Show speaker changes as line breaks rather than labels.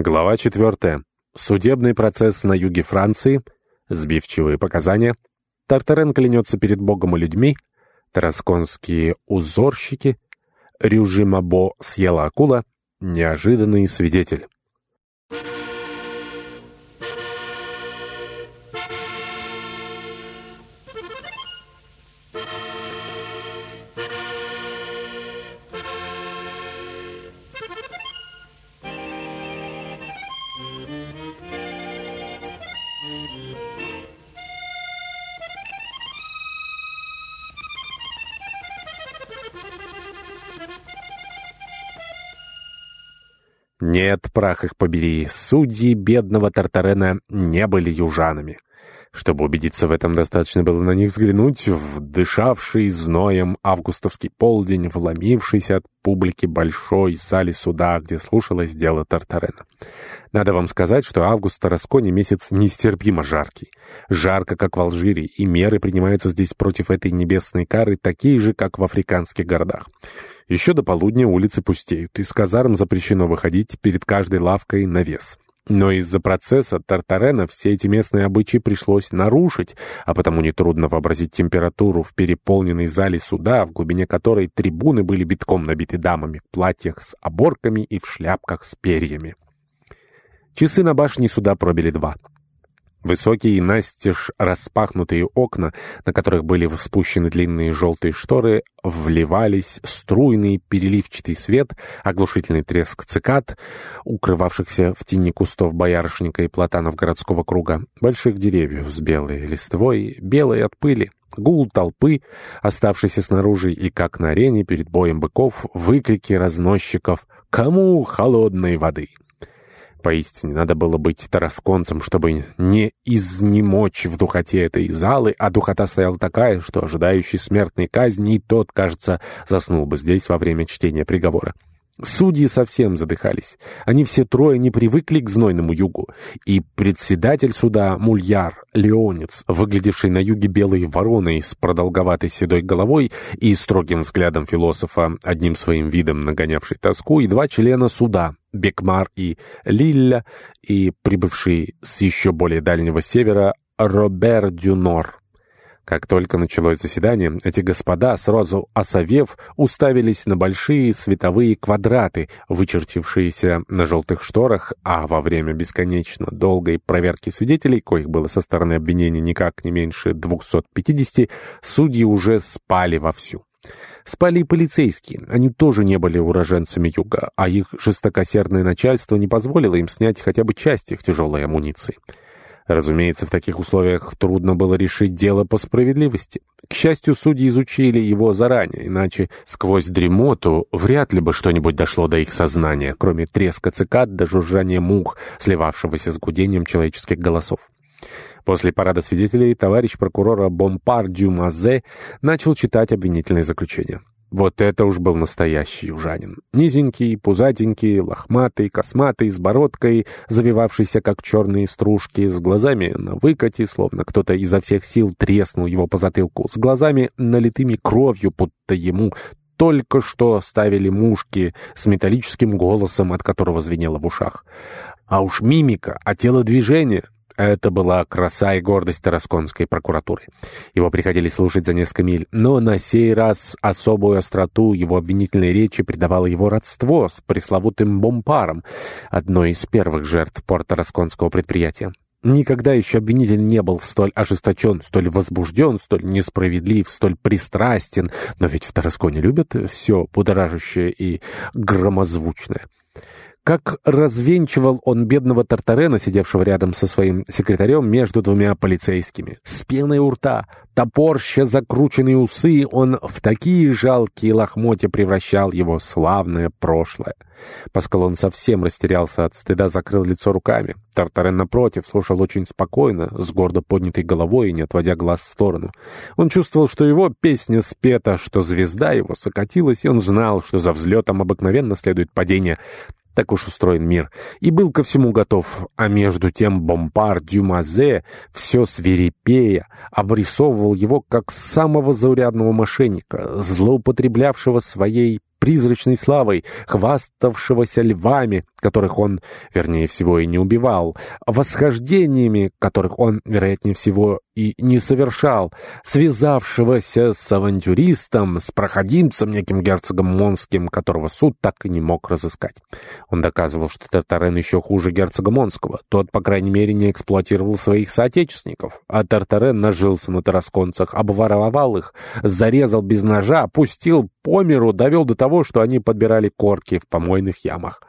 Глава 4. Судебный процесс на юге Франции. Сбивчивые показания. Тартарен клянется перед Богом и людьми. Тарасконские узорщики. Рюжимабо съела акула. Неожиданный свидетель. Нет, прах их побери, судьи бедного Тартарена не были южанами. Чтобы убедиться в этом, достаточно было на них взглянуть в дышавший зноем августовский полдень, вломившийся от публики большой зале суда, где слушалось дело Тартарена. Надо вам сказать, что август в Тарасконе месяц нестерпимо жаркий. Жарко, как в Алжире, и меры принимаются здесь против этой небесной кары такие же, как в африканских городах. Еще до полудня улицы пустеют, из казарм запрещено выходить перед каждой лавкой на вес. Но из-за процесса Тартарена все эти местные обычаи пришлось нарушить, а потому нетрудно вообразить температуру в переполненной зале суда, в глубине которой трибуны были битком набиты дамами в платьях с оборками и в шляпках с перьями. Часы на башне суда пробили два. Высокие настежь распахнутые окна, на которых были спущены длинные желтые шторы, вливались струйный переливчатый свет, оглушительный треск цикад, укрывавшихся в тени кустов боярышника и платанов городского круга, больших деревьев с белой листвой, белой от пыли, гул толпы, оставшейся снаружи, и, как на арене перед боем быков, выкрики разносчиков «Кому холодной воды?» Поистине, надо было быть тарасконцем, чтобы не изнемочь в духоте этой залы, а духота стояла такая, что ожидающий смертной казни и тот, кажется, заснул бы здесь во время чтения приговора. Судьи совсем задыхались. Они все трое не привыкли к знойному югу. И председатель суда Мульяр, Леонец, выглядевший на юге белой вороной с продолговатой седой головой и строгим взглядом философа, одним своим видом нагонявший тоску, и два члена суда, Бекмар и Лилля, и прибывший с еще более дальнего севера Робер Дюнор. Как только началось заседание, эти господа, сразу осовев, уставились на большие световые квадраты, вычертившиеся на желтых шторах, а во время бесконечно долгой проверки свидетелей, коих было со стороны обвинения никак не меньше 250, судьи уже спали вовсю. Спали и полицейские. Они тоже не были уроженцами юга, а их жестокосердное начальство не позволило им снять хотя бы часть их тяжелой амуниции. Разумеется, в таких условиях трудно было решить дело по справедливости. К счастью, судьи изучили его заранее, иначе сквозь дремоту вряд ли бы что-нибудь дошло до их сознания, кроме треска цикад до жужжания мух, сливавшегося с гудением человеческих голосов. После парада свидетелей товарищ прокурора Бомпар Дюмазе начал читать обвинительное заключение. Вот это уж был настоящий южанин. Низенький, пузатенький, лохматый, косматый, с бородкой, завивавшийся, как черные стружки, с глазами на выкате, словно кто-то изо всех сил треснул его по затылку, с глазами налитыми кровью, будто ему только что ставили мушки с металлическим голосом, от которого звенело в ушах. А уж мимика, а телодвижение это была краса и гордость Тарасконской прокуратуры. Его приходили слушать за несколько миль, но на сей раз особую остроту его обвинительной речи придавало его родство с пресловутым бомпаром, одной из первых жертв порто-расконского предприятия. Никогда еще обвинитель не был столь ожесточен, столь возбужден, столь несправедлив, столь пристрастен, но ведь в Тарасконе любят все будоражащее и громозвучное. Как развенчивал он бедного Тартарена, сидевшего рядом со своим секретарем между двумя полицейскими. С пеной у рта, топорща закрученные усы, он в такие жалкие лохмотья превращал его славное прошлое. Паскал он совсем растерялся от стыда, закрыл лицо руками. Тартарен, напротив, слушал очень спокойно, с гордо поднятой головой и не отводя глаз в сторону. Он чувствовал, что его песня спета, что звезда его сокатилась, и он знал, что за взлетом обыкновенно следует падение. Так уж устроен мир. И был ко всему готов. А между тем Бомпар Дюмазе, все свирепея, обрисовывал его как самого заурядного мошенника, злоупотреблявшего своей призрачной славой, хваставшегося львами, которых он, вернее всего, и не убивал, восхождениями, которых он, вероятнее всего, и не совершал, связавшегося с авантюристом, с проходимцем, неким герцогом Монским, которого суд так и не мог разыскать. Он доказывал, что Тартарен еще хуже герцога Монского. Тот, по крайней мере, не эксплуатировал своих соотечественников. А Тартарен нажился на тарасконцах, обворовал их, зарезал без ножа, пустил по миру, довел до того, что они подбирали корки в помойных ямах.